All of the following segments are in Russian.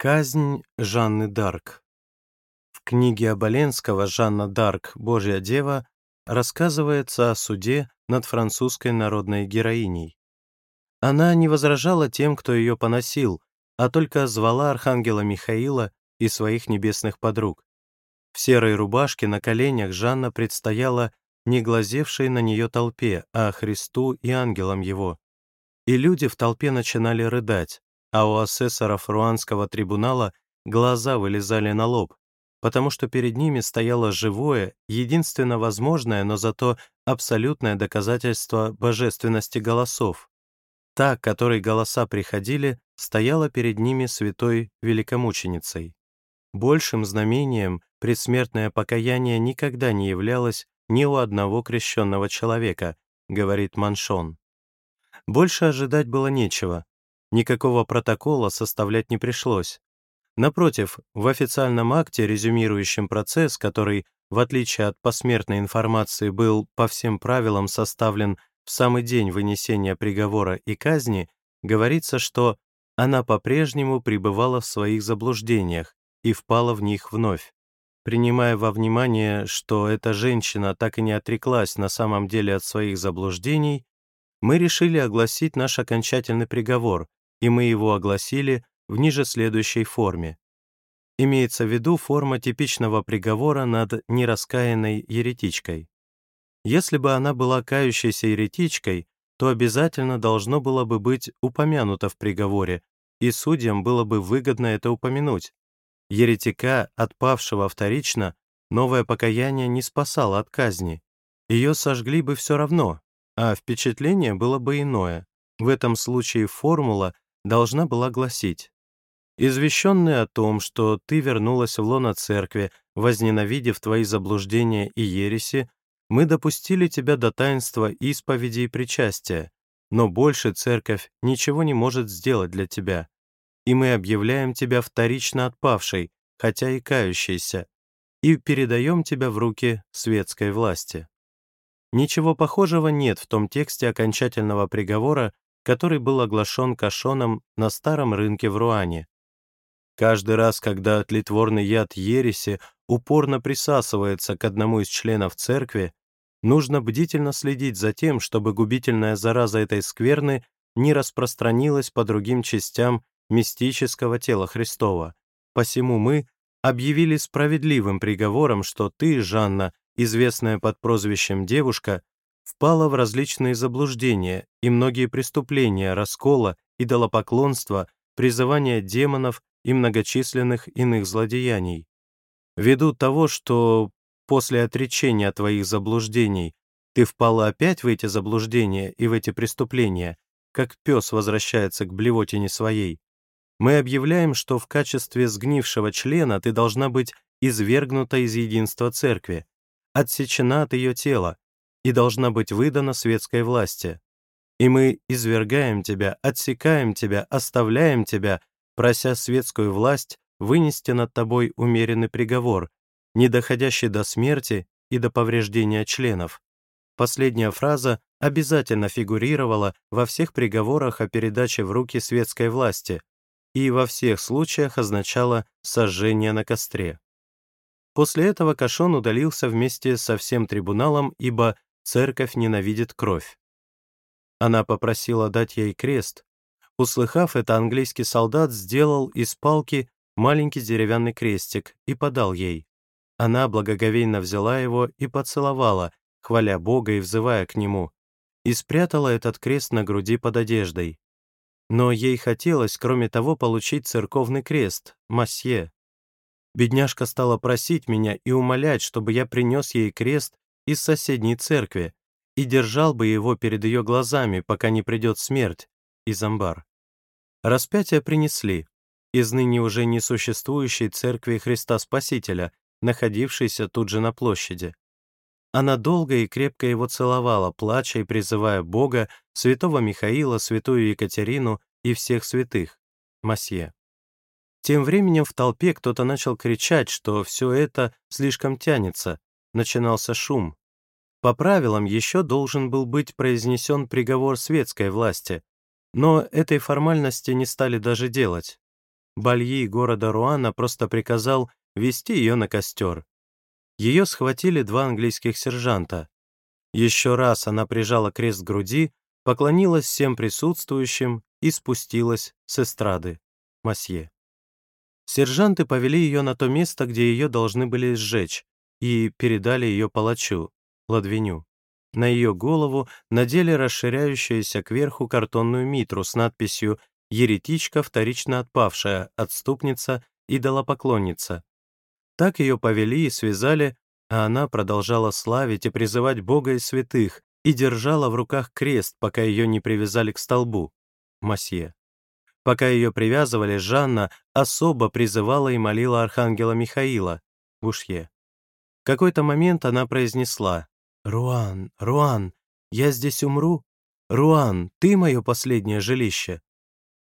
Казнь Жанны Дарк В книге Оболенского «Жанна Дарк. Божья дева» рассказывается о суде над французской народной героиней. Она не возражала тем, кто ее поносил, а только звала архангела Михаила и своих небесных подруг. В серой рубашке на коленях Жанна предстояла не глазевшей на нее толпе, а Христу и ангелам его. И люди в толпе начинали рыдать а у асессоров Руанского трибунала глаза вылезали на лоб, потому что перед ними стояло живое, единственно возможное, но зато абсолютное доказательство божественности голосов. Та, к которой голоса приходили, стояла перед ними святой великомученицей. Большим знамением предсмертное покаяние никогда не являлось ни у одного крещенного человека, говорит Маншон. Больше ожидать было нечего, Никакого протокола составлять не пришлось. Напротив, в официальном акте, резюмирующем процесс, который, в отличие от посмертной информации, был по всем правилам составлен в самый день вынесения приговора и казни, говорится, что она по-прежнему пребывала в своих заблуждениях и впала в них вновь. Принимая во внимание, что эта женщина так и не отреклась на самом деле от своих заблуждений, мы решили огласить наш окончательный приговор, и мы его огласили в ниже следующей форме. Имеется в виду форма типичного приговора над нераскаянной еретичкой. Если бы она была кающейся еретичкой, то обязательно должно было бы быть упомянуто в приговоре, и судьям было бы выгодно это упомянуть. Еретика, отпавшего вторично, новое покаяние не спасало от казни. Ее сожгли бы все равно, а впечатление было бы иное. В этом случае формула должна была гласить «Извещенный о том, что ты вернулась в лоно церкви, возненавидев твои заблуждения и ереси, мы допустили тебя до таинства исповеди и причастия, но больше церковь ничего не может сделать для тебя, и мы объявляем тебя вторично отпавшей, хотя и кающейся, и передаем тебя в руки светской власти». Ничего похожего нет в том тексте окончательного приговора, который был оглашен Кашоном на старом рынке в Руане. Каждый раз, когда тлетворный яд ереси упорно присасывается к одному из членов церкви, нужно бдительно следить за тем, чтобы губительная зараза этой скверны не распространилась по другим частям мистического тела Христова. Посему мы объявили справедливым приговором, что ты, Жанна, известная под прозвищем девушка, впала в различные заблуждения и многие преступления раскола, идолопоклонства, призывания демонов и многочисленных иных злодеяний. Ввиду того, что после отречения твоих заблуждений ты впала опять в эти заблуждения и в эти преступления, как пес возвращается к блевотине своей, мы объявляем, что в качестве сгнившего члена ты должна быть извергнута из единства церкви, отсечена от ее тела, и должна быть выдана светской власти. И мы извергаем тебя, отсекаем тебя, оставляем тебя, прося светскую власть вынести над тобой умеренный приговор, не доходящий до смерти и до повреждения членов. Последняя фраза обязательно фигурировала во всех приговорах о передаче в руки светской власти и во всех случаях означала сожжение на костре. После этого Кашон удалился вместе со всем трибуналом, ибо Церковь ненавидит кровь. Она попросила дать ей крест. Услыхав это, английский солдат сделал из палки маленький деревянный крестик и подал ей. Она благоговейно взяла его и поцеловала, хваля Бога и взывая к Нему, и спрятала этот крест на груди под одеждой. Но ей хотелось, кроме того, получить церковный крест, масье. Бедняжка стала просить меня и умолять, чтобы я принес ей крест из соседней церкви и держал бы его перед ее глазами, пока не придет смерть, из амбар. Распятие принесли из ныне уже несуществующей церкви Христа Спасителя, находившейся тут же на площади. Она долго и крепко его целовала, плача и призывая Бога, святого Михаила, святую Екатерину и всех святых, Масье. Тем временем в толпе кто-то начал кричать, что все это слишком тянется, начинался шум. По правилам еще должен был быть произнесен приговор светской власти, но этой формальности не стали даже делать. Бальи города Руана просто приказал вести ее на костер. Ее схватили два английских сержанта. Еще раз она прижала крест к груди, поклонилась всем присутствующим и спустилась с эстрады. Масье. Сержанты повели ее на то место, где ее должны были сжечь, и передали ее палачу, Ладвеню. На ее голову надели расширяющуюся кверху картонную митру с надписью «Еретичка, вторично отпавшая, отступница, идолопоклонница». Так ее повели и связали, а она продолжала славить и призывать Бога и святых, и держала в руках крест, пока ее не привязали к столбу. Масье. Пока ее привязывали, Жанна особо призывала и молила архангела Михаила, Бушье. Какой-то момент она произнесла «Руан, Руан, я здесь умру? Руан, ты мое последнее жилище?»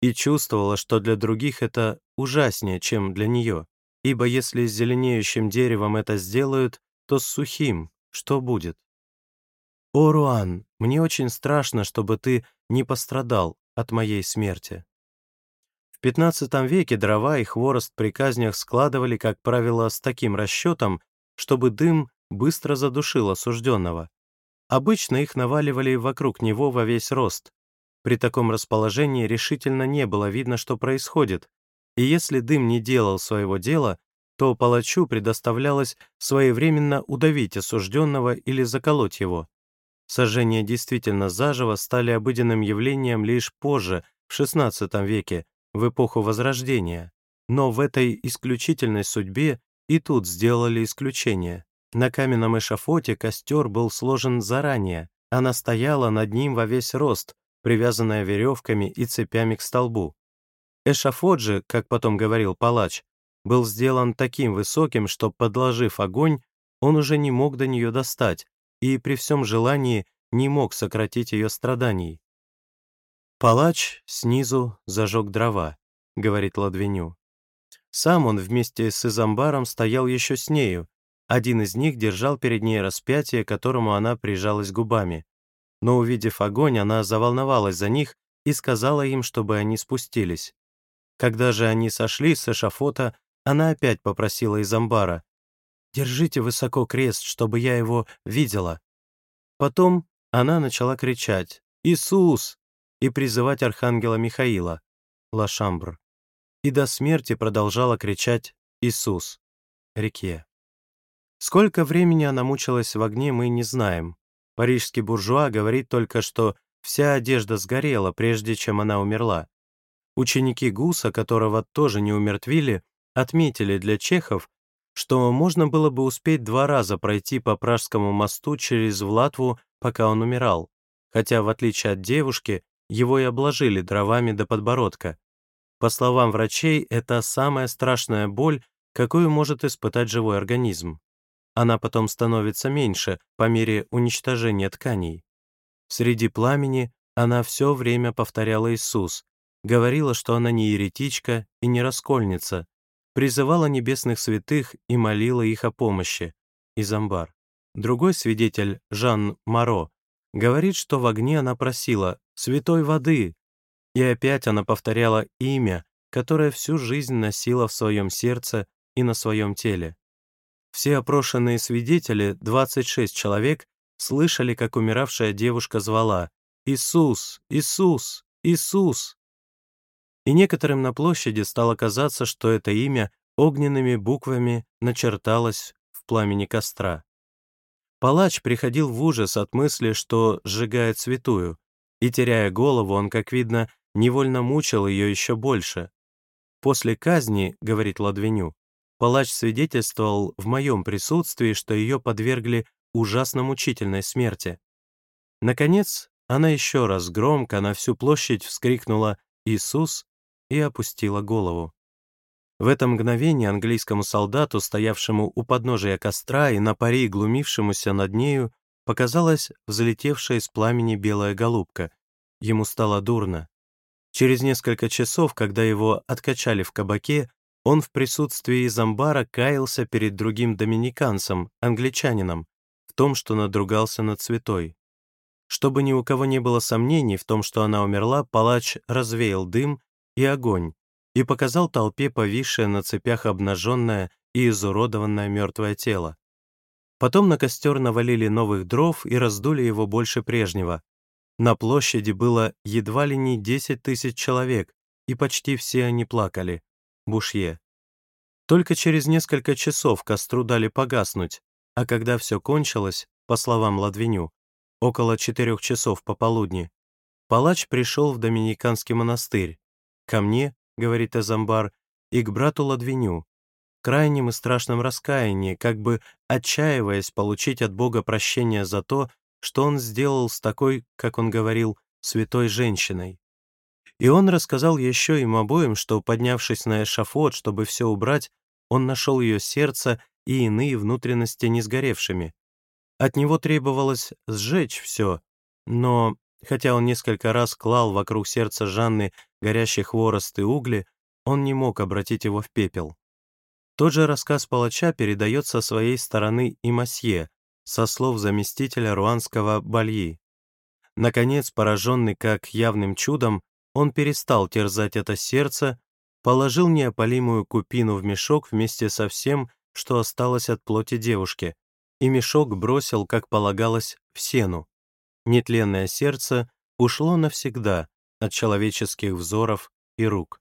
И чувствовала, что для других это ужаснее, чем для нее, ибо если с зеленеющим деревом это сделают, то с сухим что будет? «О, Руан, мне очень страшно, чтобы ты не пострадал от моей смерти». В XV веке дрова и хворост при казнях складывали, как правило, с таким расчетом, чтобы дым быстро задушил осужденного. Обычно их наваливали вокруг него во весь рост. При таком расположении решительно не было видно, что происходит, и если дым не делал своего дела, то палачу предоставлялось своевременно удавить осужденного или заколоть его. Сожжения действительно заживо стали обыденным явлением лишь позже, в XVI веке, в эпоху Возрождения. Но в этой исключительной судьбе и тут сделали исключение. На каменном эшафоте костер был сложен заранее, она стояла над ним во весь рост, привязанная веревками и цепями к столбу. Эшафот же, как потом говорил палач, был сделан таким высоким, что, подложив огонь, он уже не мог до нее достать и при всем желании не мог сократить ее страданий. «Палач снизу зажег дрова», — говорит Ладвеню. Сам он вместе с Изамбаром стоял еще с нею, один из них держал перед ней распятие, к которому она прижалась губами. Но, увидев огонь, она заволновалась за них и сказала им, чтобы они спустились. Когда же они сошли с эшафота, она опять попросила Изамбара, «Держите высоко крест, чтобы я его видела». Потом она начала кричать «Иисус!» и призывать архангела Михаила, Лашамбр, и до смерти продолжала кричать «Иисус!» реке. Сколько времени она мучилась в огне, мы не знаем. Парижский буржуа говорит только, что вся одежда сгорела, прежде чем она умерла. Ученики Гуса, которого тоже не умертвили, отметили для чехов, что можно было бы успеть два раза пройти по Пражскому мосту через Влатву, пока он умирал, хотя, в отличие от девушки, его и обложили дровами до подбородка. По словам врачей, это самая страшная боль, какую может испытать живой организм. Она потом становится меньше по мере уничтожения тканей. Среди пламени она все время повторяла Иисус, говорила, что она не еретичка и не раскольница, призывала небесных святых и молила их о помощи. Изамбар. Другой свидетель, Жан Маро, говорит, что в огне она просила «святой воды», и опять она повторяла имя, которое всю жизнь носила в своем сердце и на своем теле. Все опрошенные свидетели, 26 человек, слышали, как умиравшая девушка звала «Иисус! Иисус! Иисус!» и некоторым на площади стало казаться, что это имя огненными буквами начерталось в пламени костра. Палач приходил в ужас от мысли, что сжигает святую, и, теряя голову, он, как видно, невольно мучил ее еще больше. После казни, говорит Ладвеню, палач свидетельствовал в моем присутствии, что ее подвергли ужасно мучительной смерти. Наконец, она еще раз громко на всю площадь вскрикнула «Иисус!» и опустила голову. В это мгновение английскому солдату, стоявшему у подножия костра и на паре глумившемуся над нею, показалась взлетевшая из пламени белая голубка. Ему стало дурно. Через несколько часов, когда его откачали в кабаке, он в присутствии Замбара каялся перед другим доминиканцем, англичанином, в том, что надругался над святой. Чтобы ни у кого не было сомнений в том, что она умерла, палач развеял дым и огонь, и показал толпе повисшее на цепях обнаженное и изуродованное мертвое тело. Потом на костер навалили новых дров и раздули его больше прежнего. На площади было едва ли не 10 тысяч человек, и почти все они плакали. Бушье. Только через несколько часов костру дали погаснуть, а когда все кончилось, по словам Ладвиню, около четырех часов пополудни, палач пришел в Доминиканский монастырь. Ко мне, говорит Эзамбар, и к брату Ладвиню, крайнем и страшном раскаянии, как бы отчаиваясь получить от Бога прощение за то, что он сделал с такой, как он говорил, святой женщиной. И он рассказал еще им обоим, что, поднявшись на эшафот, чтобы все убрать, он нашел ее сердце и иные внутренности не сгоревшими. От него требовалось сжечь все, но, хотя он несколько раз клал вокруг сердца Жанны горящий хворост и угли, он не мог обратить его в пепел. Тот же рассказ палача передает со своей стороны и Масье, со слов заместителя руанского Бальи. Наконец, пораженный как явным чудом, он перестал терзать это сердце, положил неопалимую купину в мешок вместе со всем, что осталось от плоти девушки, и мешок бросил, как полагалось, в сену. Нетленное сердце ушло навсегда от человеческих взоров и рук.